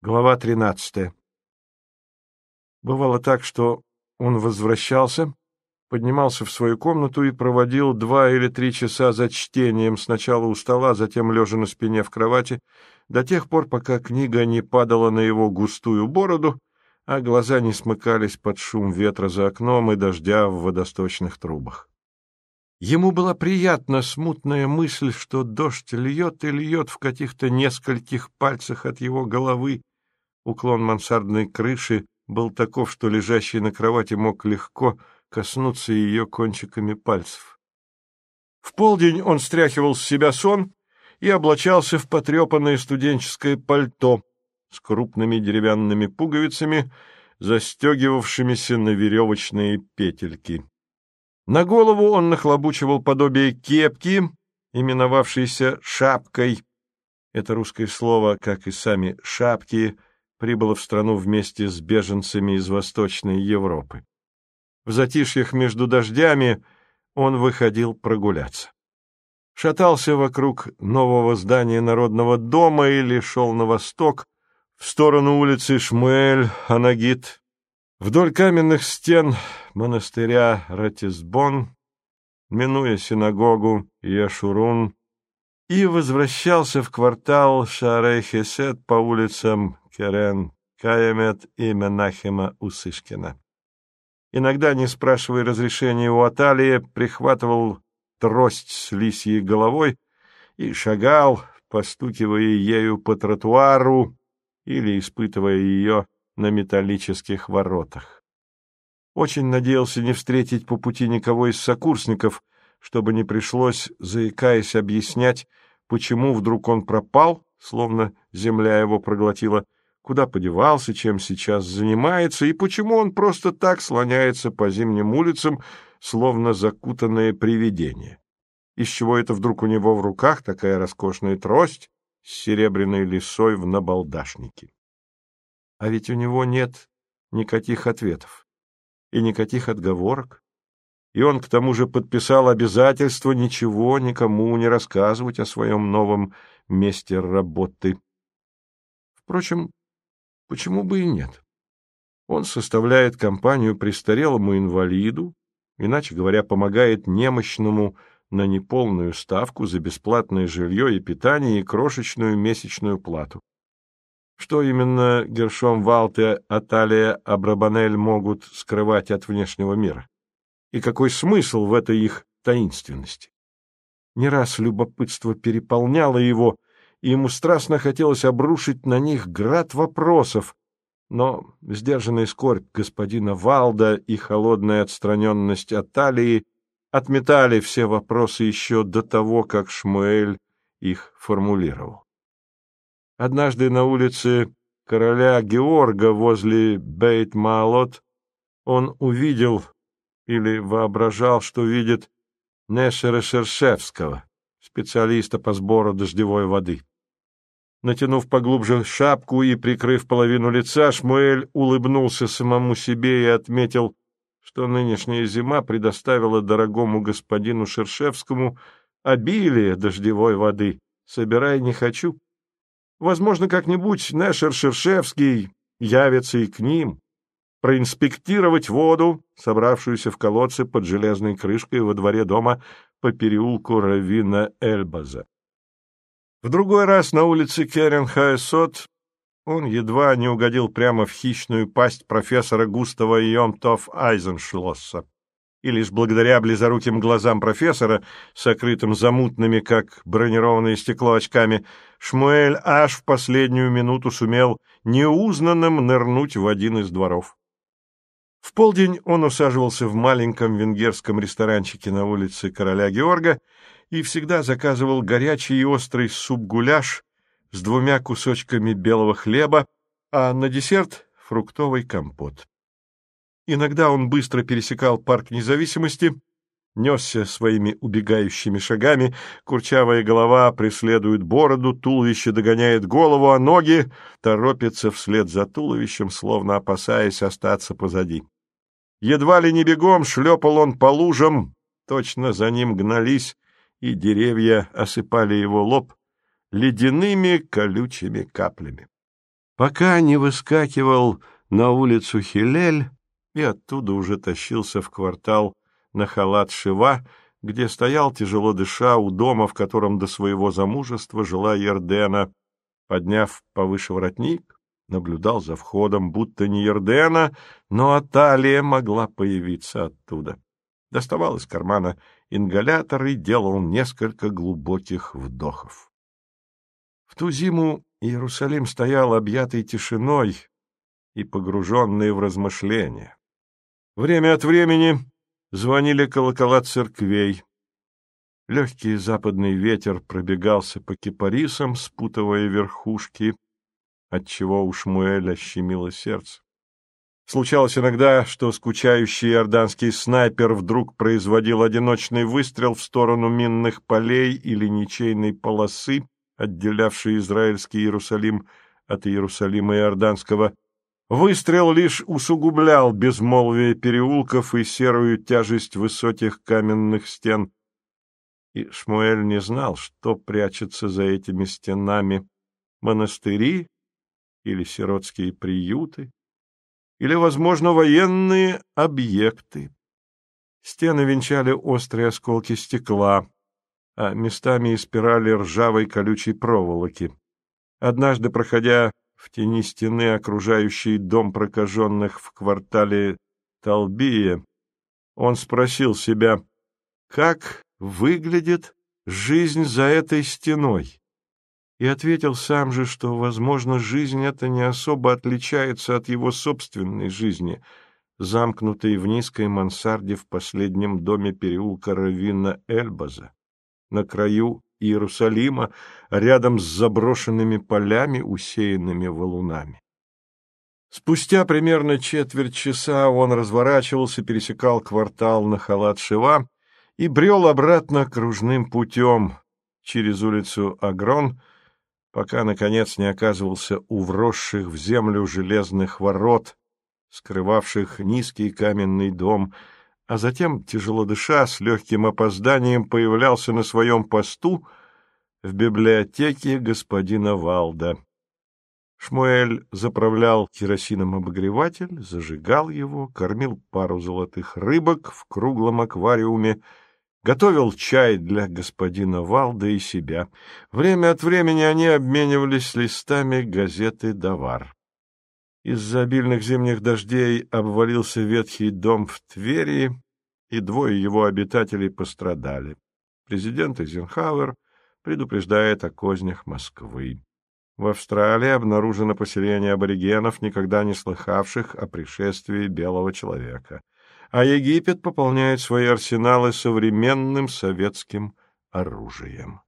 Глава 13. Бывало так, что он возвращался, поднимался в свою комнату и проводил два или три часа за чтением, сначала у стола, затем лежа на спине в кровати, до тех пор, пока книга не падала на его густую бороду, а глаза не смыкались под шум ветра за окном и дождя в водосточных трубах. Ему была приятна смутная мысль, что дождь льет и льет в каких-то нескольких пальцах от его головы. Уклон мансардной крыши был таков, что лежащий на кровати мог легко коснуться ее кончиками пальцев. В полдень он стряхивал с себя сон и облачался в потрепанное студенческое пальто с крупными деревянными пуговицами, застегивавшимися на веревочные петельки. На голову он нахлобучивал подобие кепки, именовавшейся шапкой. Это русское слово, как и сами шапки, прибыло в страну вместе с беженцами из Восточной Европы. В затишьях между дождями он выходил прогуляться. Шатался вокруг нового здания Народного дома или шел на восток, в сторону улицы Шмуэль-Анагит, Вдоль каменных стен монастыря Ратисбон, минуя синагогу Яшурун, и возвращался в квартал Шарейхесет по улицам Керен, Каямет и Менахема Усышкина. Иногда, не спрашивая разрешения у Аталии, прихватывал трость с лисьей головой и шагал, постукивая ею по тротуару или испытывая ее на металлических воротах. Очень надеялся не встретить по пути никого из сокурсников, чтобы не пришлось, заикаясь, объяснять, почему вдруг он пропал, словно земля его проглотила, куда подевался, чем сейчас занимается, и почему он просто так слоняется по зимним улицам, словно закутанное привидение. Из чего это вдруг у него в руках такая роскошная трость с серебряной лисой в набалдашнике? А ведь у него нет никаких ответов и никаких отговорок. И он к тому же подписал обязательство ничего никому не рассказывать о своем новом месте работы. Впрочем, почему бы и нет? Он составляет компанию престарелому инвалиду, иначе говоря, помогает немощному на неполную ставку за бесплатное жилье и питание и крошечную месячную плату. Что именно Гершом Валте, Аталия, Абрабанель могут скрывать от внешнего мира? И какой смысл в этой их таинственности? Не раз любопытство переполняло его, и ему страстно хотелось обрушить на них град вопросов, но сдержанная скорбь господина Валда и холодная отстраненность Аталии отметали все вопросы еще до того, как Шмуэль их формулировал. Однажды на улице короля Георга возле Бейт-Маалот он увидел или воображал, что видит Нешера Шершевского, специалиста по сбору дождевой воды. Натянув поглубже шапку и прикрыв половину лица, Шмуэль улыбнулся самому себе и отметил, что нынешняя зима предоставила дорогому господину Шершевскому обилие дождевой воды. Собирай не хочу. Возможно, как-нибудь Нэшер Шершевский явится и к ним, проинспектировать воду, собравшуюся в колодце под железной крышкой во дворе дома по переулку Равина Эльбаза. В другой раз на улице Керенхаесот он едва не угодил прямо в хищную пасть профессора Густава Йомтов Айзеншлосса и лишь благодаря близоруким глазам профессора, сокрытым замутными, как бронированное стекло, очками, Шмуэль аж в последнюю минуту сумел неузнанным нырнуть в один из дворов. В полдень он усаживался в маленьком венгерском ресторанчике на улице Короля Георга и всегда заказывал горячий и острый суп-гуляш с двумя кусочками белого хлеба, а на десерт — фруктовый компот. Иногда он быстро пересекал парк независимости, несся своими убегающими шагами, курчавая голова преследует бороду, туловище догоняет голову, а ноги торопятся вслед за туловищем, словно опасаясь остаться позади. Едва ли не бегом шлепал он по лужам, точно за ним гнались, и деревья осыпали его лоб ледяными колючими каплями. пока не выскакивал на улицу Хилель и оттуда уже тащился в квартал на халат Шива, где стоял, тяжело дыша, у дома, в котором до своего замужества жила Ердена. Подняв повыше воротник, наблюдал за входом, будто не Ердена, но Аталия могла появиться оттуда. Доставал из кармана ингалятор и делал несколько глубоких вдохов. В ту зиму Иерусалим стоял объятый тишиной и погруженный в размышления. Время от времени звонили колокола церквей. Легкий западный ветер пробегался по кипарисам, спутывая верхушки, отчего у Шмуэля щемило сердце. Случалось иногда, что скучающий иорданский снайпер вдруг производил одиночный выстрел в сторону минных полей или ничейной полосы, отделявшей израильский Иерусалим от Иерусалима Иорданского, Выстрел лишь усугублял безмолвие переулков и серую тяжесть высоких каменных стен. И Шмуэль не знал, что прячется за этими стенами — монастыри или сиротские приюты, или, возможно, военные объекты. Стены венчали острые осколки стекла, а местами испирали ржавой колючей проволоки. Однажды, проходя в тени стены, окружающей дом прокаженных в квартале Талбия, он спросил себя, как выглядит жизнь за этой стеной, и ответил сам же, что, возможно, жизнь эта не особо отличается от его собственной жизни, замкнутой в низкой мансарде в последнем доме переулка Равина Эльбаза, на краю Иерусалима, рядом с заброшенными полями, усеянными валунами. Спустя примерно четверть часа он разворачивался, пересекал квартал на халат Шива и брел обратно кружным путем через улицу Агрон, пока, наконец, не оказывался у вросших в землю железных ворот, скрывавших низкий каменный дом, а затем, тяжело дыша, с легким опозданием появлялся на своем посту в библиотеке господина Валда. Шмуэль заправлял керосином обогреватель, зажигал его, кормил пару золотых рыбок в круглом аквариуме, готовил чай для господина Валда и себя. Время от времени они обменивались листами газеты «Давар». Из-за обильных зимних дождей обвалился ветхий дом в Твери, и двое его обитателей пострадали. Президент Эйзенхауэр предупреждает о кознях Москвы. В Австралии обнаружено поселение аборигенов, никогда не слыхавших о пришествии белого человека. А Египет пополняет свои арсеналы современным советским оружием.